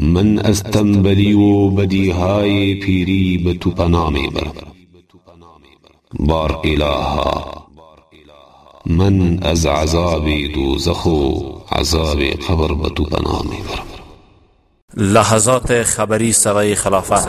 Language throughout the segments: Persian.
من از تنبلی و بدیهای پیری به تو پناه می برم. بار الها من از عذاب دوزخ و عذاب قبر به تو پناه می برم. لحظات خبری سرای خلافت.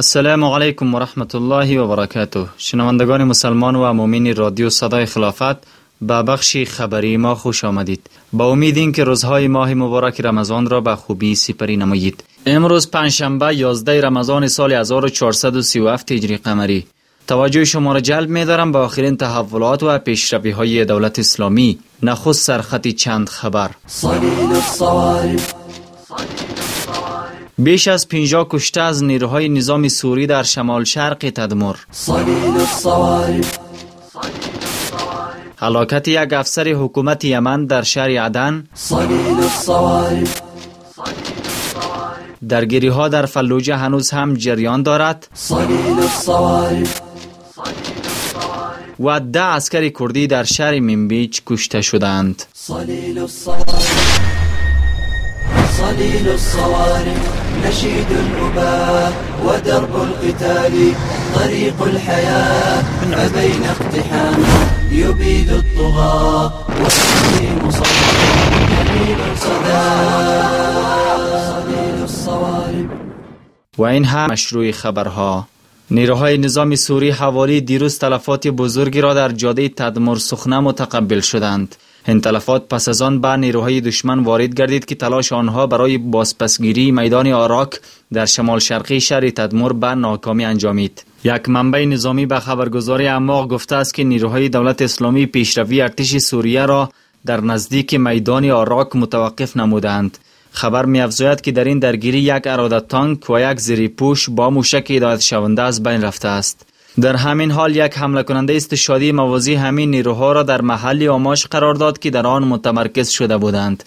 السلام علیکم و رحمت الله و برکاته شنوندگان مسلمان و مؤمن رادیو صدای خلافت به بخش خبری ما خوش آمدید. با امید که روزهای ماه مبارک رمضان را به خوبی سپری نمایید. امروز پنجشنبه 11 رمضان سال 1437 هجری قمری. توجه شما را جلب می دارم به آخرین تحولات و پیشروی های دولت اسلامی. نخست سرخطی چند خبر. بیش از 50 کشته از نیروهای نظام سوری در شمال شرق تدمر. حلاکت یک افسر حکومت یمن در شهر عدن. درگیری ها در فلوجه هنوز هم جریان دارد. و ده عسکر کردی در شهر منبیچ کشته شدند. نشيد الأباء ودرب القتال طريق الحياة فبين اقتحام يبيد الطغاة والسليم صدى جميل صدى صليل و این هم مشروع خبرها. نیروهای نظام سوری حوالی دیروز تلفات بزرگی را در جاده تدمر سخنه متقبل شدند. این تلفات پس از آن به نیروهای دشمن وارد گردید که تلاش آنها برای بازپسگیری میدان آراک در شمال شرقی شهر تدمر به ناکامی انجامید. یک منبع نظامی به خبرگزاری اماق گفته است که نیروهای دولت اسلامی پیشروی ارتش سوریه را در نزدیک میدان آراک متوقف نمودند خبر می افزاید که در این درگیری یک اراده تانک و یک زیری پوش با موشک هدایت شونده از بین رفته است. در همین حال یک حمله کننده استشادی موازی همین نیروها را در محلی آماش قرار داد که در آن متمرکز شده بودند.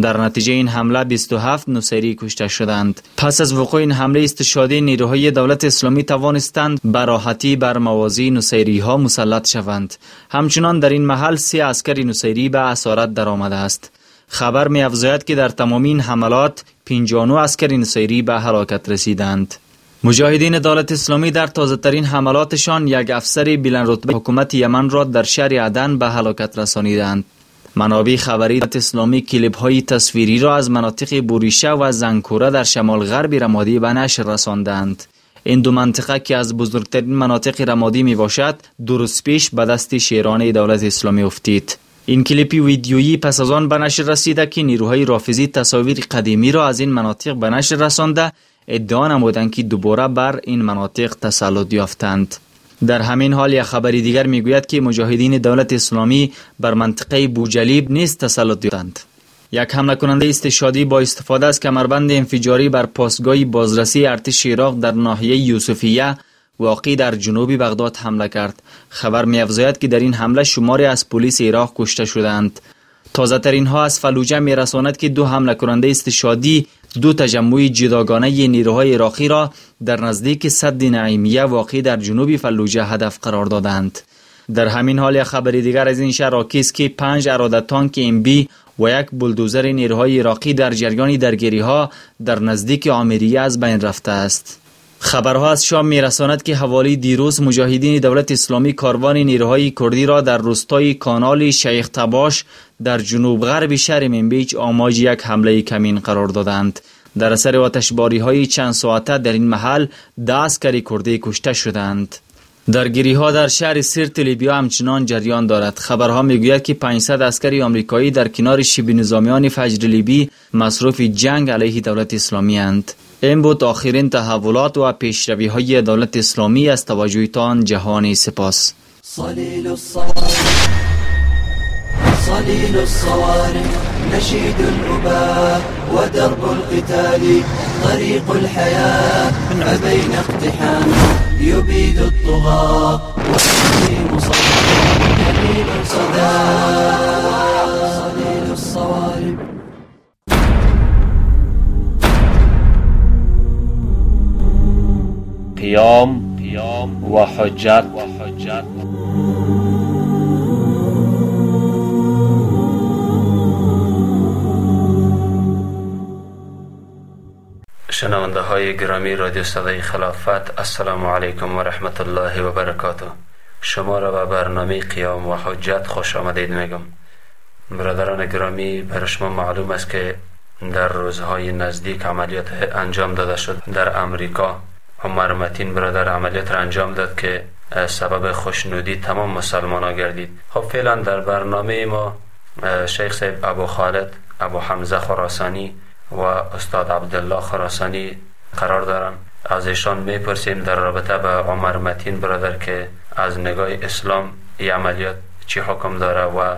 در نتیجه این حمله 27 نوسری کشته شدند. پس از وقوع این حمله استشادی نیروهای دولت اسلامی توانستند براحتی بر موازی نوسیری ها مسلط شوند. همچنان در این محل سی عسکری نوسیری به اسارت درآمده است. خبر می که در تمام این حملات 59 عسکری نوسیری به هلاکت رسیدند. مجاهدین دولت اسلامی در تازه ترین حملاتشان یک افسر بلند رتبه حکومت یمن را در شهر عدن به هلاکت رسانیدند. منابع خبری دولت اسلامی کلیپ های تصویری را از مناطق بوریشه و زنکوره در شمال غرب رمادی به نشر رساندند. این دو منطقه که از بزرگترین مناطق رمادی می باشد درست پیش به دست شیران دولت اسلامی افتید. این کلیپی ویدیویی پس از آن به نشر رسیده که نیروهای رافضی تصاویر قدیمی را از این مناطق به نشر رسانده ادعا نمودند که دوباره بر این مناطق تسلط یافتند. در همین حال یک خبری دیگر می‌گوید که مجاهدین دولت اسلامی بر منطقه بوجلیب نیست تسلط یافتند. یک حمله کننده استشادی با استفاده از کمربند انفجاری بر پاسگاه بازرسی ارتش عراق در ناحیه یوسفیه واقع در جنوب بغداد حمله کرد. خبر میافزاید که در این حمله شماری از پلیس عراق کشته شدند تازه ترین ها از فلوجه می رساند که دو حمله کننده استشادی دو تجمع جداگانه نیروهای عراقی را در نزدیک صد نعیمیه واقع در جنوب فلوجه هدف قرار دادند. در همین حال یک خبر دیگر از این شهر است که پنج اراده تانک ام بی و یک بلدوزر نیروهای عراقی در جریان درگیری ها در نزدیک آمریه از بین رفته است. خبرها از شام میرساند که حوالی دیروز مجاهدین دولت اسلامی کاروان نیروهای کردی را در روستای کانال شیخ تباش در جنوب غرب شهر منبیج آماج یک حمله کمین قرار دادند. در اثر آتشباری های چند ساعته در این محل ده عسکری کردی کشته شدند. درگیری ها در شهر سیرت لیبیا همچنان جریان دارد. خبرها می‌گوید که 500 عسکری آمریکایی در کنار شیب نظامیان فجر لیبی مصروف جنگ علیه دولت اسلامی اند. این بود آخرین تحولات و پیشروی های دولت اسلامی از توجهتان جهانی سپاس. صليل الصوارم نشيد الأباء ودرب القتال طريق الحياة أبين اقتحام. يبيد الطغاة ويحيي مصدر جميل صدى صليل الصوارم قيام وحجات وحجات شنونده های گرامی رادیو صدای خلافت السلام علیکم و رحمت الله و برکاته. شما را به برنامه قیام و حجت خوش آمدید میگم. برادران گرامی برای شما معلوم است که در روزهای نزدیک عملیات انجام داده شد در امریکا. عمر متین برادر عملیات را انجام داد که سبب خوشنودی تمام مسلمان ها گردید. خب فعلا در برنامه ما شیخ صاحب ابو خالد ابو حمزه خراسانی و استاد عبدالله خراسانی قرار دارم. از ایشان می‌پرسیم در رابطه به عمر متین برادر که از نگاه اسلام این عملیات چی حکم داره و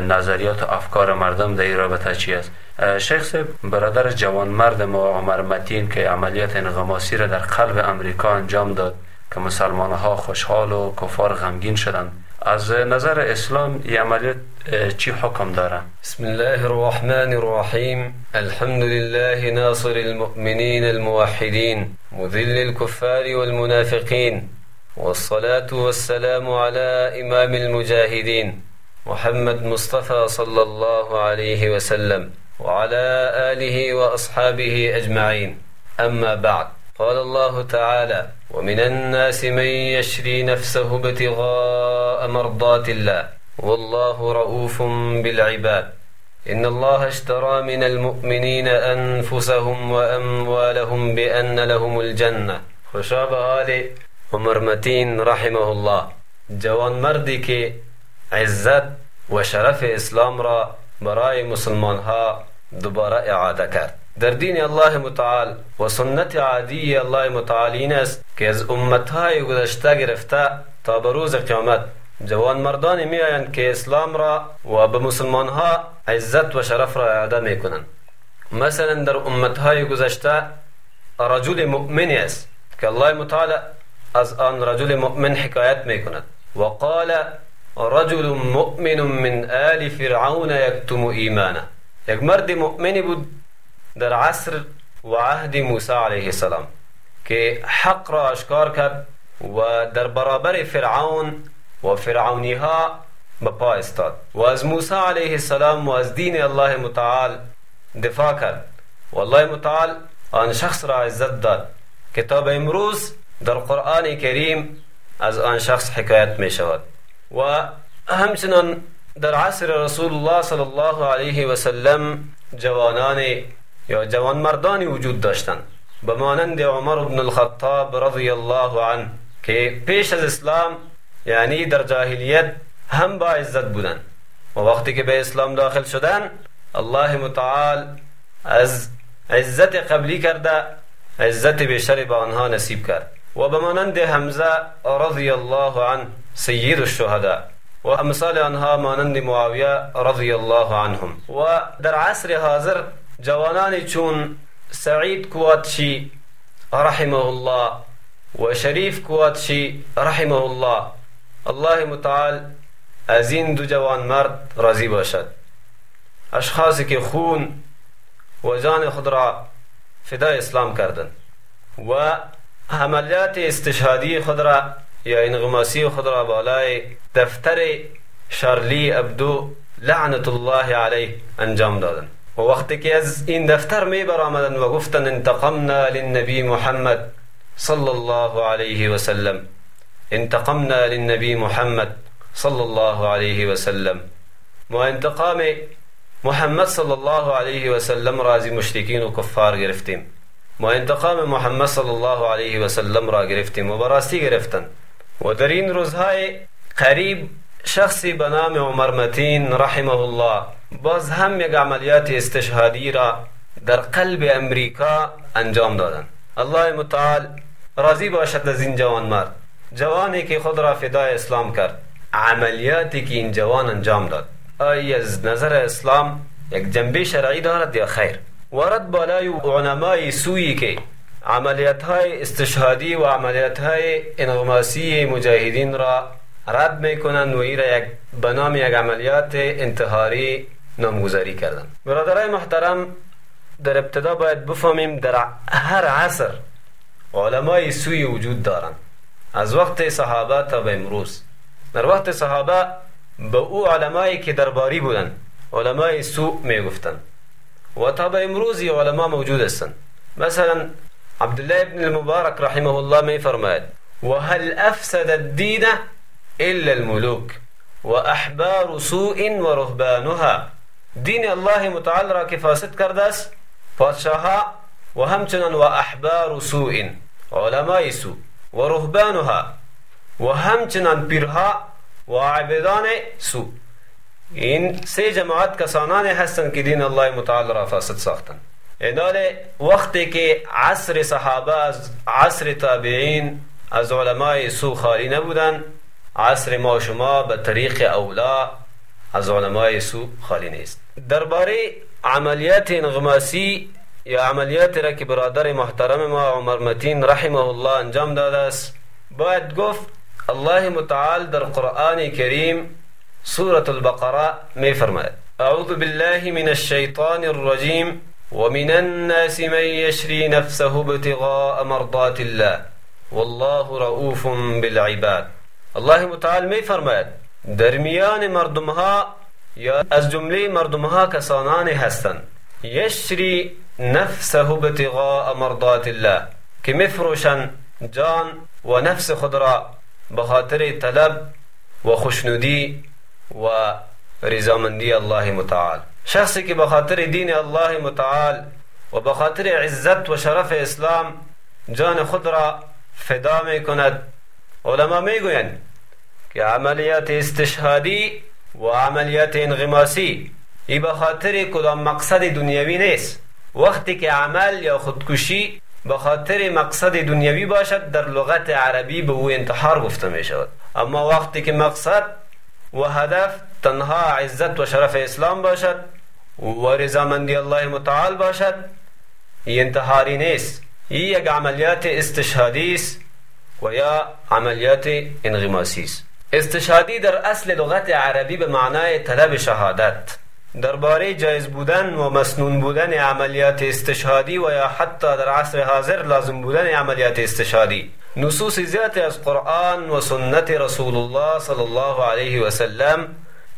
نظریات و افکار مردم در این رابطه چی است. شیخ صاحب برادر جوان مرد ما عمر متین که عملیات انغماسی را در قلب امریکا انجام داد که مسلمان ها خوشحال و کفار غمگین شدند. از نظر اسلام عملیات چی حکم داره بسم الله الرحمن الرحیم الحمد لله ناصر المؤمنين الموحدين مذل الكفار والمنافقين والصلاة والسلام على إمام المجاهدين محمد مصطفى صلى الله عليه وسلم وعلى آله وأصحابه أجمعين أما بعد قال الله تعالى ومن الناس من يشري نفسه ابتغاء مرضات الله والله رؤوف بالعباد. إن الله اشترى من المؤمنين أنفسهم وأموالهم بأن لهم الجنة. خشاب آل عمر متین رحمه الله. جوان مردی که عزت و شرف اسلام را برای مسلمان ها دوباره اعاده کرد. در دین الله متعال و سنت عادی الله متعال این است که از امتهای گذشته گرفته تا به روز قیامت جوان مردانی می آیند که اسلام را و به مسلمان ها عزت و شرف را اعاده می کنند مثلا در امتهای گذشته رجل مؤمنی است که الله متعال از آن رجل مؤمن حکایت می کند و قال رجل مؤمن من آل فرعون یکتم ایمانه. یک مرد مؤمنی بود در عصر و عهد موسی علیه السلام که حق را آشکار کرد و در برابر فرعون و فرعونی ها به پا استاد. و از موسی علیه السلام و از دین الله متعال دفاع کرد. و الله متعال آن شخص را عزت داد کتاب امروز در قرآن کریم از آن شخص حکایت می شود. و همچنان در عصر رسول الله صلی الله علیه و سلم جوانان یا جوان مردانی وجود داشتند به مانند عمر بن الخطاب رضی الله عنه که پیش از اسلام یعنی در جاهلیت هم با عزت بودند و وقتی که به اسلام داخل شدن الله متعال از عزت قبلی کرده عزت بیشتری به آنها نصیب کرد. و به مانند حمزه رضی الله عنه سید الشهداء و امثال آنها مانند معاویه رضی الله عنهم. و در عصر حاضر جوانانی چون سعید کواتشی رحمه الله و شریف کواتشی رحمه الله الله متعال این دو جوان مرد راضی باشد. اشخاصی که خون و جان خود را فدای اسلام کردند و عملیات استشهادی خود را یا انغماسی خود را بالای دفتر شارلی ابدو لعنت الله علیه انجام دادند وقتی که از این دفتر می برآمدند و انتقمنا للنبی محمد صلی الله علیه و سلم انتقمنا للنبی محمد صلی الله علیه و سلم ما انتقام محمد صلی الله علیه و سلم را از مشرکین و کفار گرفتیم. ما انتقام محمد صلی الله علیه و سلم را گرفتیم و براستی گرفتن. و در این روزهای قریب شخصی به عمر متین رحمه الله باز هم یک عملیات استشهادی را در قلب امریکا انجام دادن. الله متعال راضی باشد از این جوان مرد. جوانی که خود را فدای اسلام کرد. عملیاتی که این جوان انجام داد. آیا از نظر اسلام یک جنبه شرعی دارد یا خیر؟ ورد بالای علمای سویی که عملیات های استشهادی و عملیات های انغماسی مجاهدین را رد می‌کنند و ای را یک به یک عملیات انتحاری نامگذاری کردن. برادرای محترم در ابتدا باید بفهمیم در هر عصر علمای سوی وجود دارند از وقت صحابه تا به امروز. در وقت صحابه به أو علمایی که درباری بودند علمای سو میگفتند و تا به امروز علما موجود هستند مثلا عبدالله ابن المبارک رحمه الله می فرماید و هل افسد الدین الا الملوک و احبار سوء و رهبانها؟ دین الله متعال را که فاسد کرده است پادشاها و همچنان و احبار سوء علمای سو و رهبانها و همچنان پیرها و عبدان سو این سه جماعت کسانانی هستند که دین الله متعال را فاسد ساختند اینال وقتی که عصر صحابه از عصر تابعین از علمای سو خالی نبودن عصر ما شما به طریق اولا از علمای سو خالی نیست. درباره عملیات انغماسی یا عملیات را که برادر محترم ما عمر متین رحمه الله انجام داده است باید گفت الله متعال در قرآن کریم سورة البقرة می فرماید اعوذ بالله من الشيطان الرجيم ومن الناس من يشري نفسه ابتغاء مرضات الله. والله رؤوف بالعباد. الله متعال می فرماید در میان یا از جمله مردمها کسانانی هستند. یشری نفسه ابتغاء مرضات الله که جان و نفس خود را به خاطر طلب و خوشنودی و رضامندی الله متعال. شخصی که به خاطر دین الله متعال و به خاطر عزت و شرف اسلام جان خود را فدا می کند علما می گویند که عملیات استشهادی و عملیات انغماسی ای به خاطر کدام مقصد دنیوی نیست وقتی که عمل یا خودکشی به خاطر مقصد دنیوی باشد در لغت عربی به او انتحار گفته می شود. اما وقتی که مقصد و هدف تنها عزت و شرف اسلام باشد و رضامندی الله متعال باشد این انتحاری نیست این یک عملیات استشهادی است و یا عملیات انغماسی است. استشهادی در اصل لغت عربی به معنای طلب شهادت. درباره جایز بودن و مسنون بودن عملیات استشهادی و یا حتی در عصر حاضر لازم بودن عملیات استشهادی. نصوص زیاد از قرآن و سنت رسول الله صلی الله علیه و سلم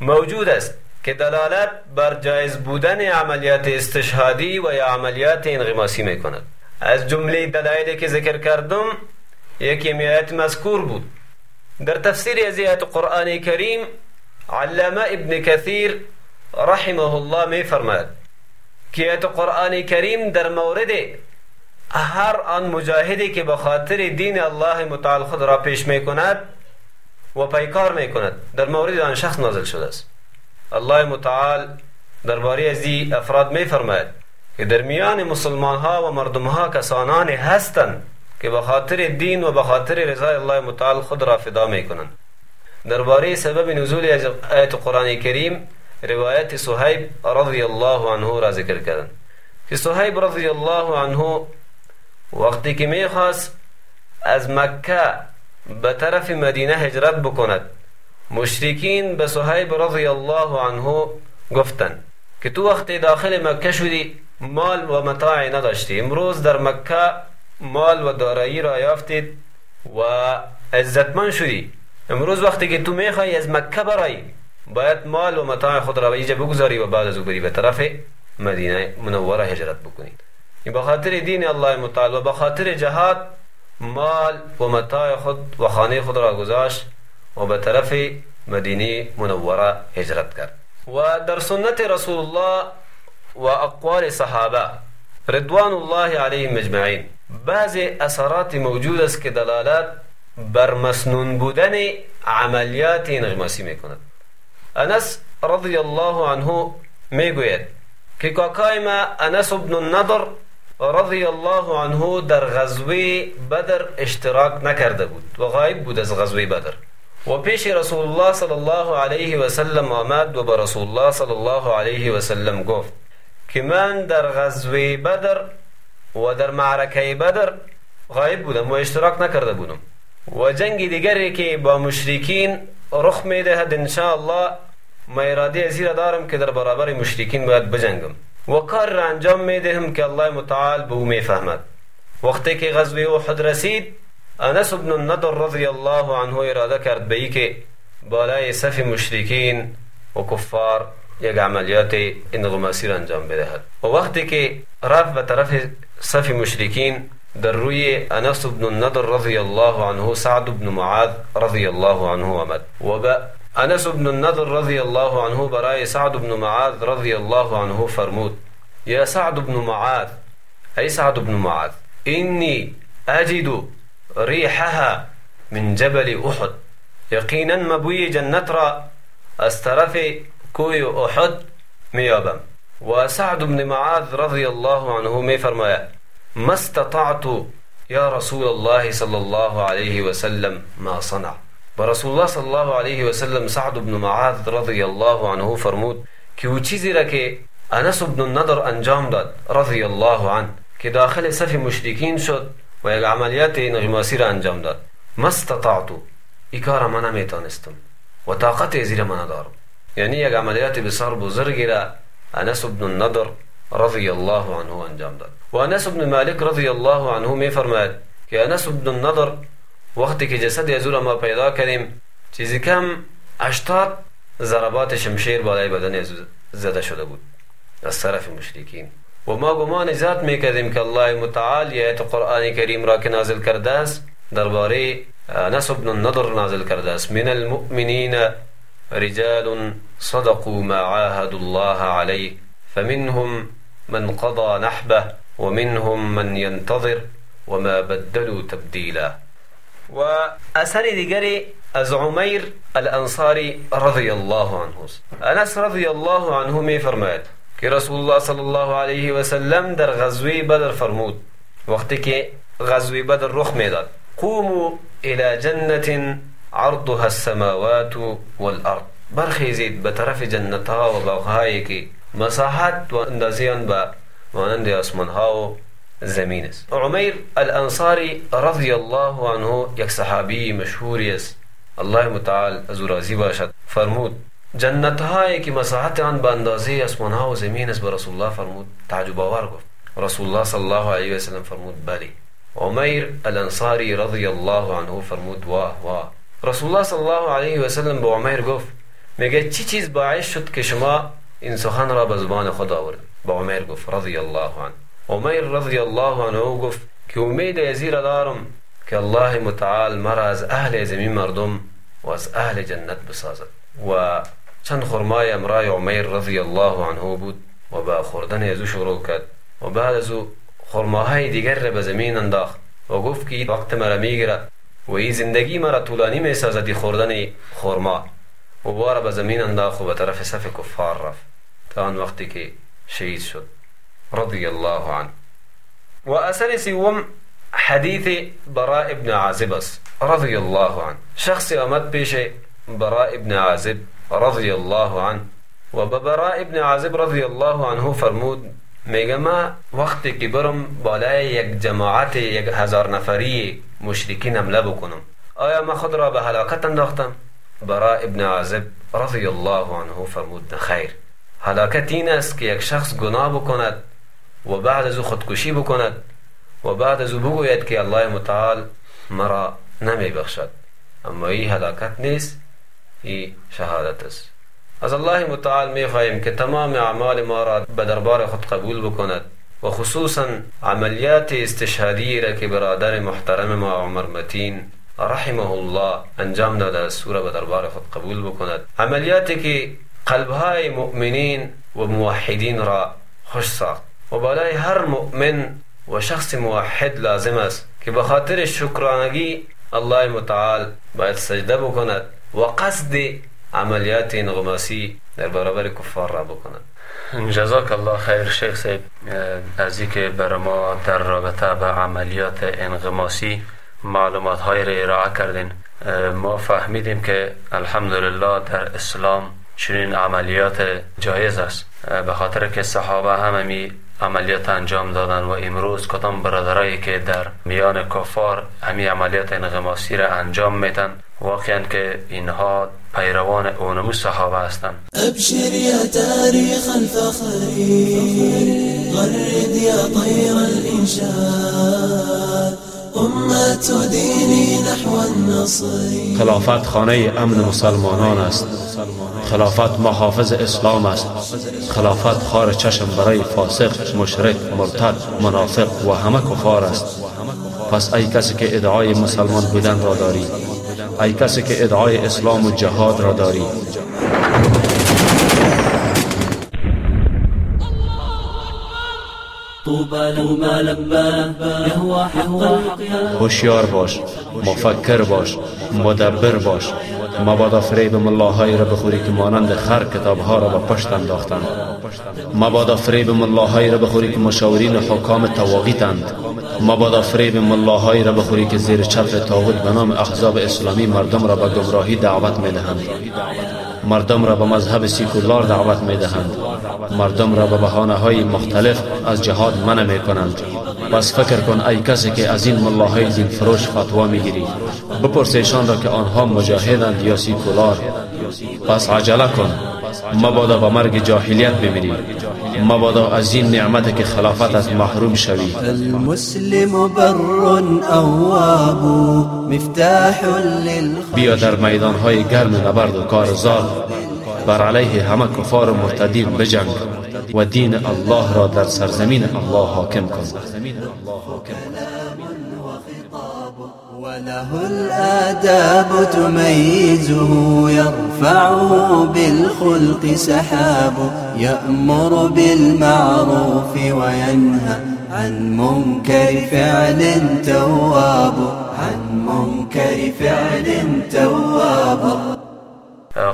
موجود است که دلالت بر جایز بودن عملیات استشهادی و یا عملیات انغماسی می کند از جمله دلایلی که ذکر کردم یکی میایت مذکور بود. در تفسیر از آیت قرآن کریم علامه ابن کثیر رحمه الله می فرماید که آیت قرآن کریم در مورد هر آن مجاهدی که به خاطر دین الله متعال خود را پیش می کند و پیکار می کند در مورد آن شخص نازل شده است. الله متعال درباره از افراد می فرماید که در میان مسلمان ها و مردم ها کسانانی هستند که به خاطر دین و به خاطر رضای الله متعال خود را فدا می کنند درباره سبب نزول آیت قرآن کریم روایت صهیب رضی الله عنه را ذکر کردند. که صهیب رضی الله عنه وقتی که می‌خواست از مکه به طرف مدینه هجرت بکند مشرکین به صهیب رضی الله عنه گفتند که تو وقتی داخل مکه شدی مال و متاعی نداشتی. امروز در مکه مال و دارایی را یافتید و عزتمند شدی. امروز وقتی که تو میخوای از مکه برای باید مال و متاع خود را به اینجا بگذاری و بعد از أو بری به طرف مدینه منوره هجرت بکنید این به خاطر دین الله متعال و به خاطر جهاد مال و متاع خود و خانه خود را گذاشت و به طرف مدینه منوره هجرت کرد. و در سنت رسول الله و اقوال صحابه رضوان الله علیهم اجمعین بعض اثرات موجود است که دلالت بر مسنون بودن عملیات انغماسی می کند انس رضی الله عنه می گوید که کاکای ما انس ابن النضر رضی الله عنه در غزوه بدر اشتراک نکرده بود و غایب بود از غزوه بدر. و پیش رسول الله صلی الله علیه و سلم آمد و به رسول الله صلی الله علیه و سلم گفت که من در غزوه بدر و در معرکه بدر غایب بودم و اشتراک نکرده بودم. و جنگ دیگری که با مشرکین رخ می‌دهد انشاءالله ما اراده ازیر دارم که در برابر مشرکین باید بجنگم. و کار را انجام می‌دهم که الله متعال به او می‌فهمد. وقتی که غزوه احد رسید انس بن النضر رضی الله عنه اراده کرد به که بالای صف مشرکین و کفار یک عملیات انغماسی را انجام بدهد. و وقتی که رفت به طرف صف مشرکین در روی أنس بن النضر رضی الله عنه سعد بن معاذ رضی الله عنه آمد و به أنس بن النضر رضی الله عنه برای سعد بن معاذ رضی الله عنه فرمود. یا سعد بن معاذ ای سعد بن معاذ اینی أجد ریحها من جبل أحد. یقینا مبوی جنت را کوی أحد میابم و سعد بن معاذ رضی الله عنه می فرماید ما استطعت یا رسول الله صلی الله علیه و سلم ما صنع. و رسول الله صلی الله علیه و سلم سعد بن معاذ رضی الله عنه فرمود که أو چیزی أنس بن النضر أنجام داد رضی الله عنه که داخل صف مشرکین شد و یک عملیات انجام داد. ما استطعت ای کار من نمیتونستم و طاقت زیر من ندارم. یعنی یک عملیات بسیار بزرگی را أنس بن النضر رضي الله عنه أن جمدر وأنس بن مالك رضي الله عنه مي فرمات كي أنس بن النضر وقت كي جسد يزول ما پيدا كريم چيزي كم أشتاد ضربات شمشير بالاي بدن زده شده بود. الصرف المشركين وما قمان ذات مي كريم كالله متعال يأت قرآن كريم راك نازل کرده درباري أنس بن النضر نازل كرداس من المؤمنين رجال صدقوا ما عاهدوا الله عليه فمنهم من قضى نحبه ومنهم من ينتظر وما بدلوا تبديلا. وأسر ديگري أز عمير الأنصاري رضي الله عنه. أنس رضي الله عنه مي فرماد كي رسول الله صلى الله عليه وسلم در غزوي بدر فرمود وقت كي غزوي بدر رخ ميدان قوموا إلى جنة عرضها السماوات والأرض. برخیزید به طرف جنتها و باغهایی که مساحت و اندازه آن به مانند آسمان ها و زمین است عمیر الانصاری رضی الله عنه یک صحابی مشهوری است الله متعال از راضی باشد فرمود جنت هایی که مساحت آن به اندازه آسمان و زمین است به رسول الله فرمود. تعجب آور گفت. رسول الله صلی الله علیه و سلم فرمود بلی عمیر الانصاری رضی الله عنه فرمود واه واه. رسول الله صلی الله علیه و سلم به عمیر گفت میگه چی چیز باعث شد که شما این سخن را به زبان خود آورد به عمیر گفت رضی الله عنه عمیر رضی الله عنه گفت که امید ازی دارم که الله متعال مرا از اهل زمین مردم و از اهل جنت بسازد و چند خرمای امرای عمیر رضی الله عنه بود و با خوردن از او شروع کرد و بعد از او خرماهای دیگر را به زمین انداخت و گفت که وقت مرا می‌گیرد و این زندگی مرا طولانی می سازد خوردن خورما و بار به زمین انداخت و به طرف صف کفار رفت تا آن وقتی که شهید شد. رضی الله عنه. و اثر سوم حدیث براء ابن عازب است. رضی الله عنه. شخصی آمد پیش براء ابن عازب رضی الله عنه. و به براء ابن عازب رضی الله عنه فرمود میگه ما وقتی که برم بالای یک جماعت یک هزار نفری مشرکین حمله بکنم آیا ما خود را به هلاکت انداختم؟ برا ابن عازب رضی الله عنه فرمود خیر. هلاکت این است که یک شخص گناه بکند و بعد از او خودکشی بکند و بعد از او بگوید که الله متعال مرا نمی بخشد اما این هلاکت نیست این شهادت است. از الله متعال می خواهیم که تمام اعمال ما را به دربار خود قبول بکند و خصوصا عملیات استشهادی را که برادر محترم ما عمر متین رحمه الله انجام داده است سوره به دربار خود قبول بکند. عملیاتی که قلبهای مؤمنین و موحدین را خوش ساخت و بالای هر مؤمن و شخص موحد لازم است که به خاطر شکرانگی الله متعال باید سجده بکند و قصد عملیات انغماسی در برابر کفار را بکنند جزاک الله خیر شیخ صاحب از که بر ما در رابطه به عملیات انغماسی معلومات های را ارائه کردین ما فهمیدیم که الحمدلله در اسلام چنین عملیات جایز است. به خاطر که صحابه هممی عملیات انجام دادن و امروز کدام برادرایی که در میان کفار همی عملیات انغماسی را انجام میتن واقعا که اینها پیروان اونمو صحابه هستند. ابشر یا تاریخ الفخر غرد یا طیر الانشاد امت دینی نحو النصر خلافت خانه امن مسلمانان است. خلافت محافظ اسلام است. خلافت خار چشم برای فاسق مشرک مرتد منافق و همه کفار است. پس ای کسی که ادعای مسلمان بودن را داری ای کسی که ادعای اسلام و جهاد را داری. هوشیار باش مفکر باش مدبر باش. مبادا فریب ملاهایی را بخوری که مانند خر کتابها را به پشت انداختند مبادا فریب ملاهایی را بخوری که مشاورین حکام تواقیتند مبادا فریب ملاهایی را بخوری که زیر چتر تاغوت به نام احزاب اسلامی مردم را به گمراهی دعوت می‌دهند مردم را به مذهب سیکولار دعوت می دهند مردم را به بحانه های مختلف از جهاد منع می کنند پس فکر کن ای کسی که از این ملاهای دین فروش فتوا می گیری بپرسیشان را که آنها مجاهدند یا سیکولار پس عجله کن. مبادا به مرگ جاهلیت بمیری. مبادا از این نعمت که خلافت از محروم شوی. المسلم بر اواب مفتاح بیا در میدان های گرم نبرد و کارزار. بر علیه همه کفار و مرتدین بجنگ. و دین الله را در سرزمین الله حاکم کن. وله الآداب تميزه يرفعه بالخلق سحاب يأمر بالمعروف وينهى عن منكر فعل تواب عن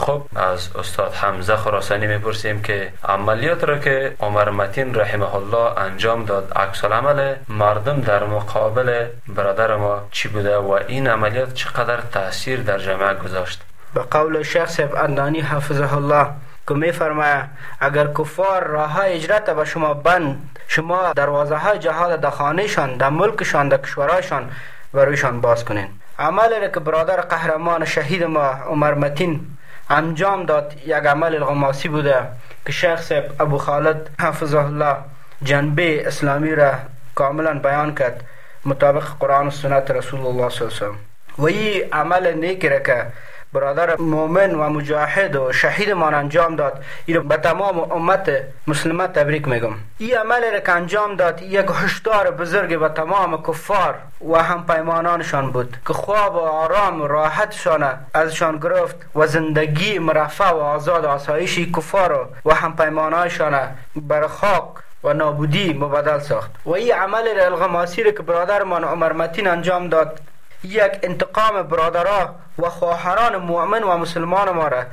خب از استاد حمزه خراسانی می‌پرسیم که عملیات را که عمر متین رحمه الله انجام داد عکس عمل مردم در مقابل برادر ما چی بوده و این عملیات چقدر تاثیر در جامعه گذاشت؟ به قول صاحب اندانی حفظه الله که میفرماید اگر کفار راه اجرت به شما بند شما دروازه های جهاد در خانهشان در ملکشان در کشورهایشان برویشان باز کنین. عمل را که برادر قهرمان شهید ما عمر متین انجام داد یک عمل الغماسی بوده که صاحب ابو خالد حفظه الله جنبه اسلامی را کاملا بیان کرد مطابق قرآن و سنت رسول الله صلی الله علیه و این عمل نیک را که برادر مؤمن و مجاهد و شهید ما انجام داد. این به تمام امت مسلمه تبریک میگم. این عمل را که انجام داد یک هشدار بزرگ به تمام کفار و هم پیمانانشان بود که خواب و آرام و راحتشان ازشان گرفت و زندگی مرفع و آزاد آسایشی کفار و هم پیمانانشان بر خاک و نابودی مبدل ساخت. و این عمل الغماسی که برادرمان عمر متین انجام داد یک انتقام برادرها و خواهران مؤمن و مسلمان ما را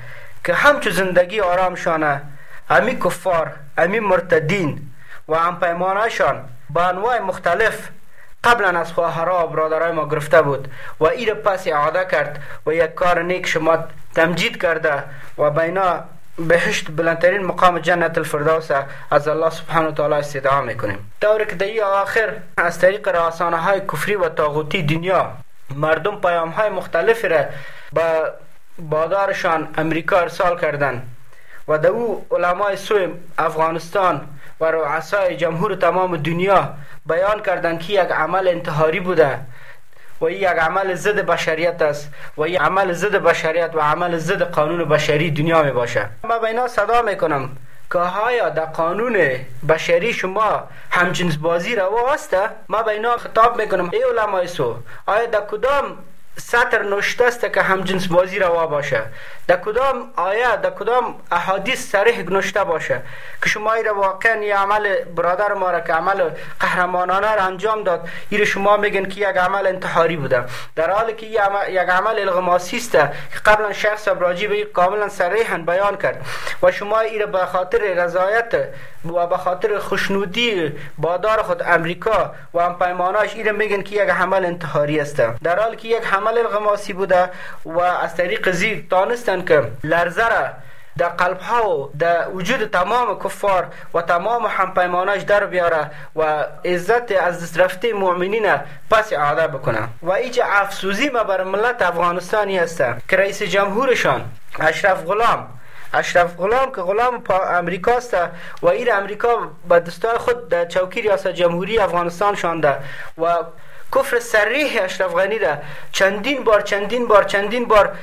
که همچو زندگی آرام شانه امی کفار امی مرتدین و هم پیمانشان با انواع مختلف قبلا از خواهرها و برادرای ما گرفته بود و ای را پس اعاده کرد و یک کار نیک شما تمجید کرده و بینا بهشت بلندترین مقام جنت الفردوس از الله سبحانه و تعالی استدعا می‌کنیم. طوری که در آخر از طریق رسانه های کفری و تاغوتی دنیا مردم پیام های مختلفی را به بادارشان امریکا ارسال کردند و در او علمای سوی افغانستان و رؤسای جمهور تمام دنیا بیان کردند که یک عمل انتحاری بوده و یک عمل ضد بشریت است و یک عمل ضد بشریت و عمل ضد قانون بشری دنیا می باشه من به اینا صدا می‌کنم که آیا در قانون بشری شما همجنس بازی روا است ما به اینا خطاب می‌کنم. ای علمای سو آیا در کدام سطر نوشته است که همجنس بازی روا باشه. در کدام آیه در کدام احادیث صریح نوشته باشه که شما را واقعا یه عمل برادر ما را که عمل قهرمانانه را انجام داد این شما میگن که یک عمل انتحاری بوده. در حالی که یک عمل الغماسی است که قبلا شخص ابراجی به کاملا صریحا بیان کرد و شما این به خاطر رضایت و به خاطر خوشنودی بادار خود امریکا و هم پیماناش این میگن که یک عمل انتحاری است. در حالی که یک عمل الغماسی بوده و از طریق زیر دانستن که لرزه را در قلب ها و در وجود تمام کفار و تمام همپیماناش در بیاره و عزت از دست رفته مؤمنین پس اعاده بکنه. و ایچ افسوزی ما بر ملت افغانستانی است که رئیس جمهورشان اشرف غلام اشرف غلام که غلام امریکا است و این امریکا به دستای خود در چوکی ریاست جمهوری افغانستان شانده و کفر سریح اشرف غنی را چندین بار چندین بار چندین بار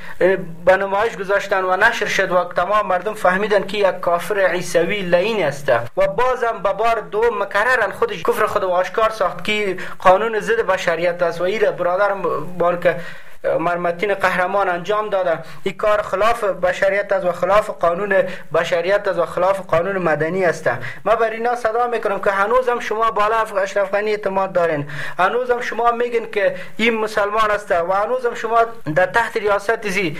به نمایش گذاشتن و نشر شد و تمام مردم فهمیدن که یک کافر عیسوی لعین است. و بازم به بار دوم مکررن خودش کفر خود آشکار ساخت که قانون ضد بشریت است. و این برادرم بان که مرمتین قهرمان انجام داده. این کار خلاف بشریت است و خلاف قانون بشریت است و خلاف قانون مدنی است. ما بر اینا صدا می‌کنم که هنوزم شما بالا اشرف غنی اعتماد دارین. هنوزم شما میگن که این مسلمان است و هنوزم شما در تحت ریاست زی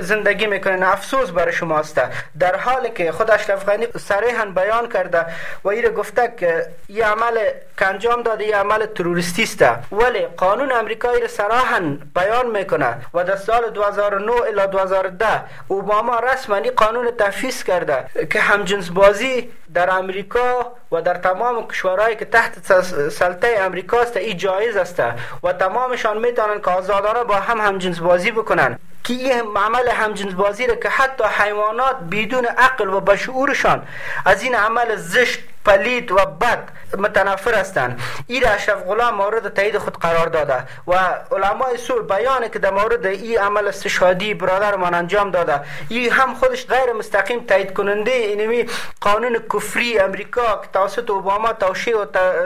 زندگی می‌کنین. افسوس برای شما است. در حالی که خود اشرف غنی صریحا بیان کرده و این گفته که این عمل که انجام داده این عمل تروریستی است. ولی قانون امریکایی را صراحا بیان می‌کنه و در سال 2009 الی 2010 اوباما رسما قانون تفیز کرده که همجنس بازی در امریکا و در تمام کشورهایی که تحت سلطه امریکا است این جایز است و تمامشان می‌تونن که آزادانه با هم همجنس بازی بکنن که این عمل همجنس بازی را که حتی حیوانات بدون عقل و بشعورشان از این عمل زشت پلید و بد متنفر هستند این اشرف غلام مورد تایید خود قرار داده و علمای سول بیانه که در مورد این عمل استشهادی برادرمان انجام داده این هم خودش غیر مستقیم تایید کننده اینمی قانون کفری امریکا که توسط اوباما توشیع و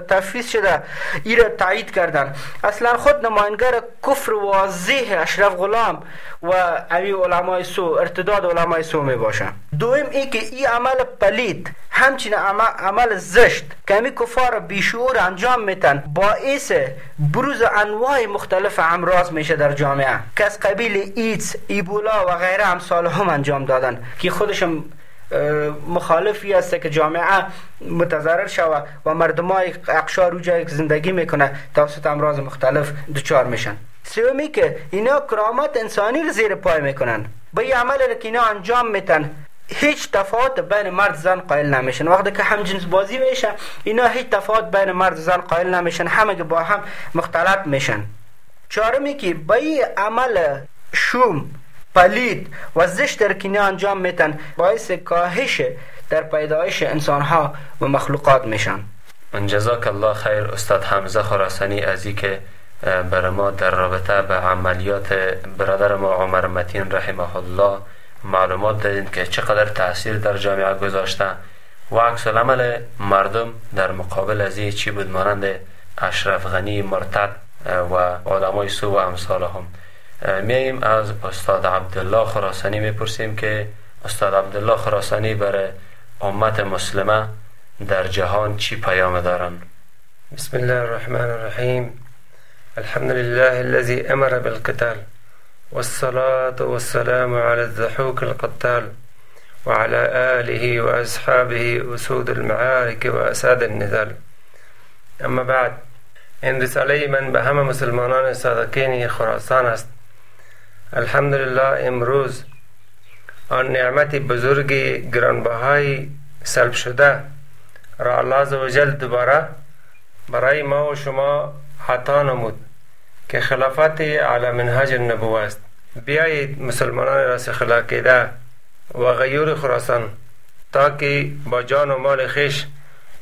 تفیز شده این را تایید کردن اصلا خود نماینگر کفر واضح اشرف غلام و امی علمای سو ارتداد علمای سو می باشه دوم ای که این عمل پلید همچنین عمل زشت. که همی کفار بیشعور انجام میتن. باعث بروز انواع مختلف امراض میشه در جامعه. که از قبیل ایدز ایبولا و غیره امثال هم انجام دادن. که خودشم مخالفی است که جامعه متضرر شوه و مردم های اقشار رو جای زندگی می‌کنه. توسط امراض مختلف دچار میشن. سومی که اینا کرامت انسانی رو زیر پای می‌کنن. به عمل که اینا انجام میتن. هیچ تفاوت بین مرد زن قائل نمیشن. وقتی که هم جنس بازی میشه اینا هیچ تفاوت بین مرد زن قائل نمیشن. همه با هم مختلط میشن. چهارمی که به این عمل شوم پلید و زشت در انجام میتن باعث کاهش در پیدایش انسان ها و مخلوقات میشن. جزاک الله خیر استاد حمزه خراسانی از که بر ما در رابطه به عملیات برادر ما عمر متین رحمه الله معلومات دادین که چقدر تاثیر در جامعه گذاشته و عکس عمل مردم در مقابل از چی بود مانند اشرف غنی مرتد و علمای سو و امثال هم. میاییم از استاد عبدالله خراسانی می‌پرسیم که استاد عبدالله خراسانی برای امت مسلمه در جهان چی پیام دارن؟ بسم الله الرحمن الرحیم. الحمد لله الذي امر بالقتال. والصلاة والسلام على الضحوك القتال وعلى آله وأصحابه أسود المعارك وأساد النزال. أما بعد این رساله من به همه مسلمانان خراسان است. الحمدلله امروز آن نعمت بزرگ گرانبهای سلب شده را الله جل دوباره برای ما و شما عطا نمود. که خلافت علی منهج النبوه است. بیایید مسلمانان راس خلاقیده و غیور خراسان تا که با جان و مال خیش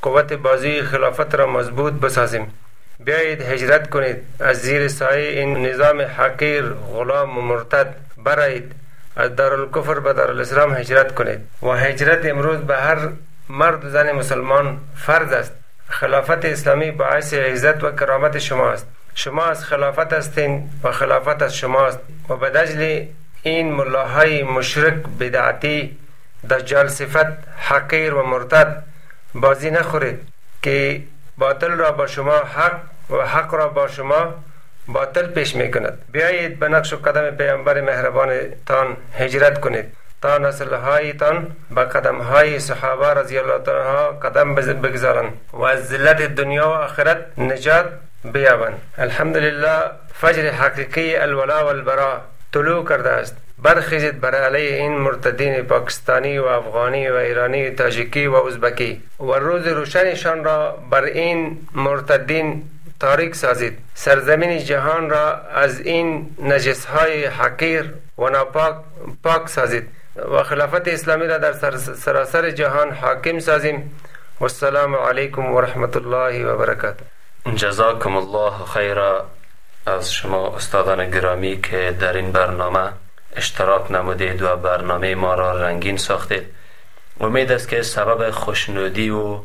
قوت بازی خلافت را مضبوط بسازیم. بیایید هجرت کنید. از زیر سایه این نظام حقیر غلام و مرتد برایید. از دارالکفر به دارالاسلام هجرت کنید. و هجرت امروز به هر مرد و زن مسلمان فرض است. خلافت اسلامی باعث عزت و کرامت شما است. شما از خلافت هستین و خلافت از شماست. و به دجل این ملاهای مشرک بدعتی دجال صفت حقیر و مرتد بازی نخورید که باطل را با شما حق و حق را با شما باطل پیش می کند بیایید به نقش و قدم پیامبر مهربانتان هجرت کنید. تا نسلهایتان به قدم های صحابه رضی الله عنها قدم بگذارند. و از ذلت دنیا و آخرت نجات بیابند الحمدلله فجر حقیقی الولا و البرا طلوع کرده است برخیزید بر علیه این مرتدین پاکستانی و افغانی و ایرانی و تاجیکی و ازبکی. و روز روشنشان را بر این مرتدین تاریک سازید. سرزمین جهان را از این نجس های حقیر و ناپاک پاک سازید. و خلافت اسلامی را در سراسر جهان حاکم سازیم. و السلام علیکم و رحمت الله و برکاته. جزاکم الله خیرا از شما استادان گرامی که در این برنامه اشتراک نمودید و برنامه ما را رنگین ساختید. امید است که سبب خوشنودی و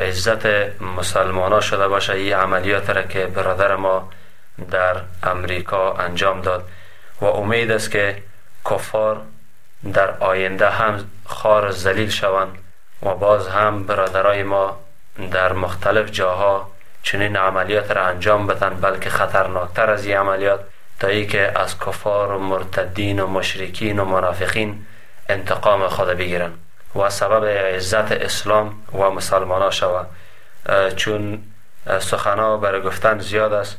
عزت مسلمان شده باشه. این عملیات را که برادر ما در امریکا انجام داد. و امید است که کفار در آینده هم خار زلیل شوند و باز هم برادرای ما در مختلف جاها چنین عملیات را انجام بدن بلکه خطرناکتر از این عملیات تا ای که از کفار و مرتدین و مشرکین و منافقین انتقام خود بگیرن و سبب عزت اسلام و مسلمان شود چون سخنا بر گفتن زیاد است.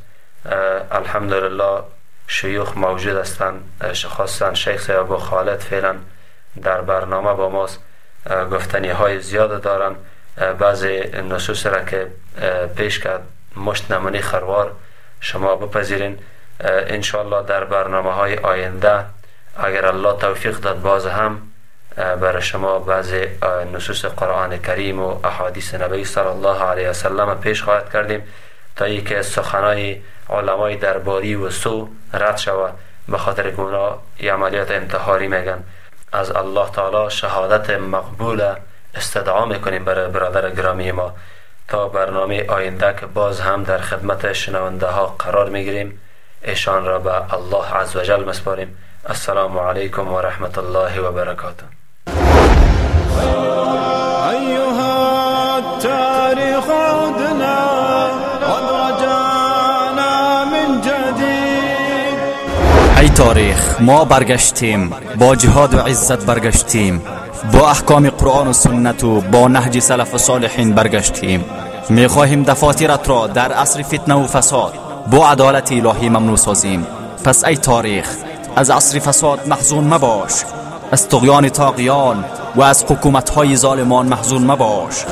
الحمدلله شیوخ موجود هستند خاصا شیخ سیابو خالد فعلا در برنامه با ماست. گفتنی های زیاد دارن. بعضی نصوص را که پیش کرد مشت نمانی خروار شما بپذیرین. انشالله در برنامه های آینده اگر الله توفیق داد باز هم برای شما بعضی نصوص قرآن کریم و احادیث نبی صلی الله علیه وسلم پیش خواهد کردیم تا ای که سخنای علمای درباری و سو رد شود. به خاطر که اونا عملیات انتحاری میگن. از الله تعالی شهادت مقبول استدعا می‌کنیم برای برادر گرامی ما. تا برنامه آینده که باز هم در خدمت شنونده ها قرار می‌گیریم ایشان را به الله عزوجل مسپاریم. السلام علیکم و رحمت الله و برکاته. أيها التاريخ عدنا قد رجعنا من جديد. ای تاریخ ما برگشتیم با جهاد و عزت برگشتیم. با احکام قرآن و سنت و با نهج سلف صالحین برگشتیم. می‌خواهیم دفاترت را در عصر فتنه و فساد با عدالت الهی ممنوع سازیم. پس ای تاریخ از عصر فساد محزون مباش. از تقیان تاقیان و از حکومت های ظالمان محزون مباش.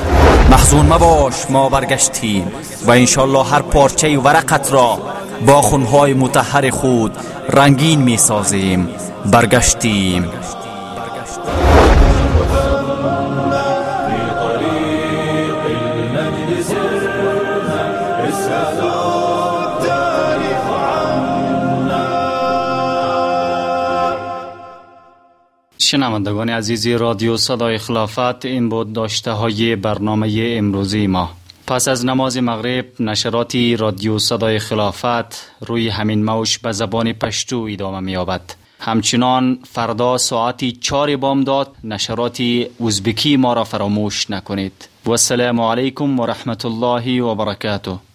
محزون مباش ما برگشتیم و انشالله هر پارچه ورقت را با خونهای متحر خود رنگین می سازیم برگشتیم. شنوندگان عزیز رادیو صدای خلافت این بود داشته های برنامه امروزی ما. پس از نماز مغرب نشراتی رادیو صدای خلافت روی همین موش به زبان پشتو ادامه می یابد همچنان فردا ساعتی چار بامداد نشراتی ازبکی ما را فراموش نکنید. و السلام علیکم و رحمت الله و برکاته.